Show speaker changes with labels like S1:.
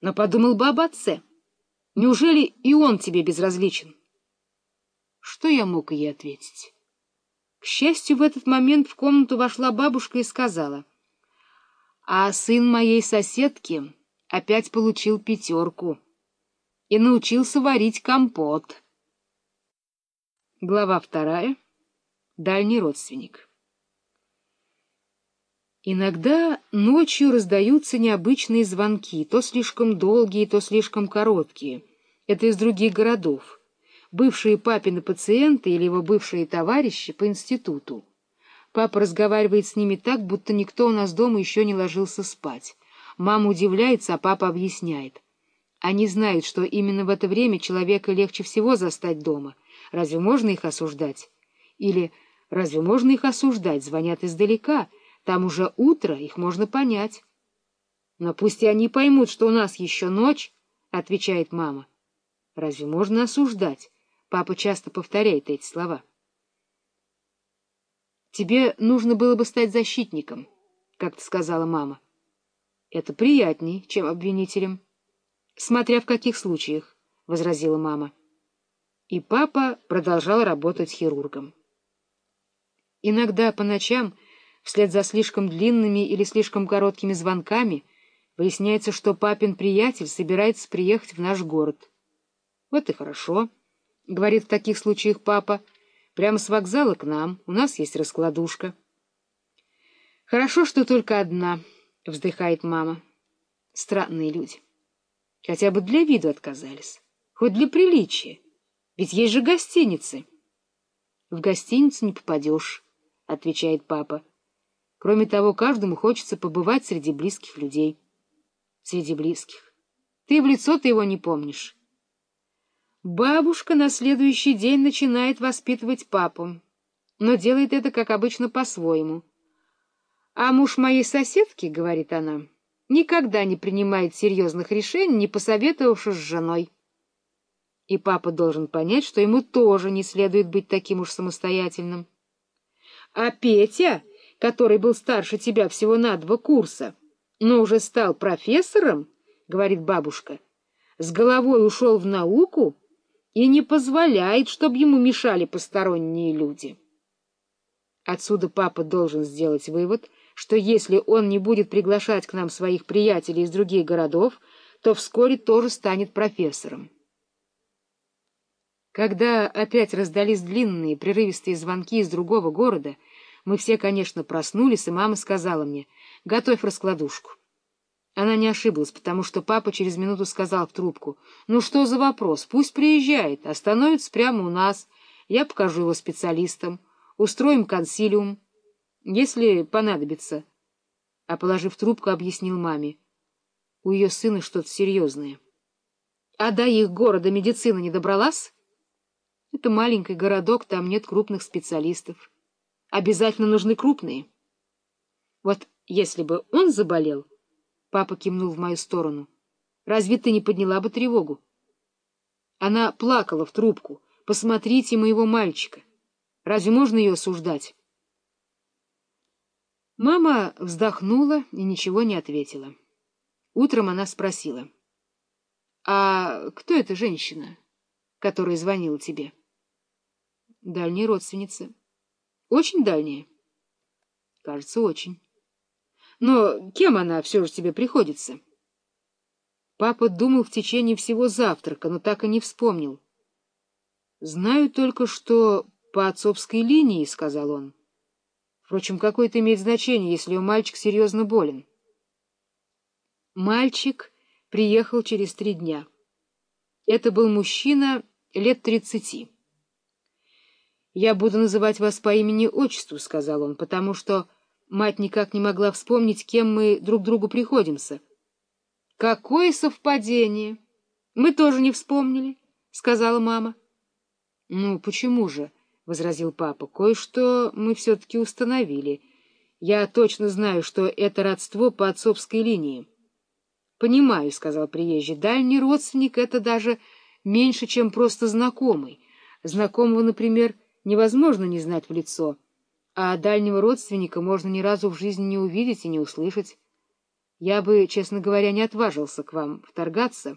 S1: Но подумал бы об отце. Неужели и он тебе безразличен? Что я мог ей ответить? К счастью, в этот момент в комнату вошла бабушка и сказала, «А сын моей соседки опять получил пятерку и научился варить компот». Глава вторая. Дальний родственник. Иногда ночью раздаются необычные звонки, то слишком долгие, то слишком короткие. Это из других городов бывшие папины пациенты или его бывшие товарищи по институту. Папа разговаривает с ними так, будто никто у нас дома еще не ложился спать. Мама удивляется, а папа объясняет. Они знают, что именно в это время человека легче всего застать дома. Разве можно их осуждать? Или разве можно их осуждать? Звонят издалека. Там уже утро, их можно понять. Но пусть и они поймут, что у нас еще ночь, — отвечает мама. Разве можно осуждать? Папа часто повторяет эти слова. «Тебе нужно было бы стать защитником», — как-то сказала мама. «Это приятней, чем обвинителем». «Смотря в каких случаях», — возразила мама. И папа продолжал работать хирургом. Иногда по ночам, вслед за слишком длинными или слишком короткими звонками, выясняется, что папин приятель собирается приехать в наш город. Вот и хорошо. — говорит в таких случаях папа, — прямо с вокзала к нам, у нас есть раскладушка. — Хорошо, что только одна, — вздыхает мама. Странные люди. Хотя бы для виду отказались, хоть для приличия, ведь есть же гостиницы. — В гостиницу не попадешь, — отвечает папа. Кроме того, каждому хочется побывать среди близких людей. Среди близких. Ты в лицо-то его не помнишь. Бабушка на следующий день начинает воспитывать папу, но делает это, как обычно, по-своему. «А муж моей соседки, — говорит она, — никогда не принимает серьезных решений, не посоветовавшись с женой». И папа должен понять, что ему тоже не следует быть таким уж самостоятельным. А Петя, который был старше тебя всего на два курса, но уже стал профессором, — говорит бабушка, — с головой ушел в науку, — и не позволяет, чтобы ему мешали посторонние люди. Отсюда папа должен сделать вывод, что если он не будет приглашать к нам своих приятелей из других городов, то вскоре тоже станет профессором. Когда опять раздались длинные прерывистые звонки из другого города, мы все, конечно, проснулись, и мама сказала мне, «Готовь раскладушку». Она не ошиблась, потому что папа через минуту сказал в трубку, «Ну что за вопрос? Пусть приезжает, остановится прямо у нас. Я покажу его специалистам. Устроим консилиум, если понадобится». А, положив трубку, объяснил маме. У ее сына что-то серьезное. «А до их города медицина не добралась?» «Это маленький городок, там нет крупных специалистов. Обязательно нужны крупные». Вот если бы он заболел... Папа кивнул в мою сторону. «Разве ты не подняла бы тревогу?» Она плакала в трубку. «Посмотрите моего мальчика. Разве можно ее осуждать?» Мама вздохнула и ничего не ответила. Утром она спросила. «А кто эта женщина, которая звонила тебе?» «Дальняя родственница». «Очень дальняя?» «Кажется, очень». Но кем она все же тебе приходится? Папа думал в течение всего завтрака, но так и не вспомнил. — Знаю только, что по отцовской линии, — сказал он. Впрочем, какое это имеет значение, если у мальчик серьезно болен? Мальчик приехал через три дня. Это был мужчина лет тридцати. — Я буду называть вас по имени-отчеству, — сказал он, — потому что... Мать никак не могла вспомнить, кем мы друг другу приходимся. — Какое совпадение! Мы тоже не вспомнили, — сказала мама. — Ну, почему же? — возразил папа. — Кое-что мы все-таки установили. Я точно знаю, что это родство по отцовской линии. — Понимаю, — сказал приезжий. — Дальний родственник — это даже меньше, чем просто знакомый. Знакомого, например, невозможно не знать в лицо — а дальнего родственника можно ни разу в жизни не увидеть и не услышать. Я бы, честно говоря, не отважился к вам вторгаться,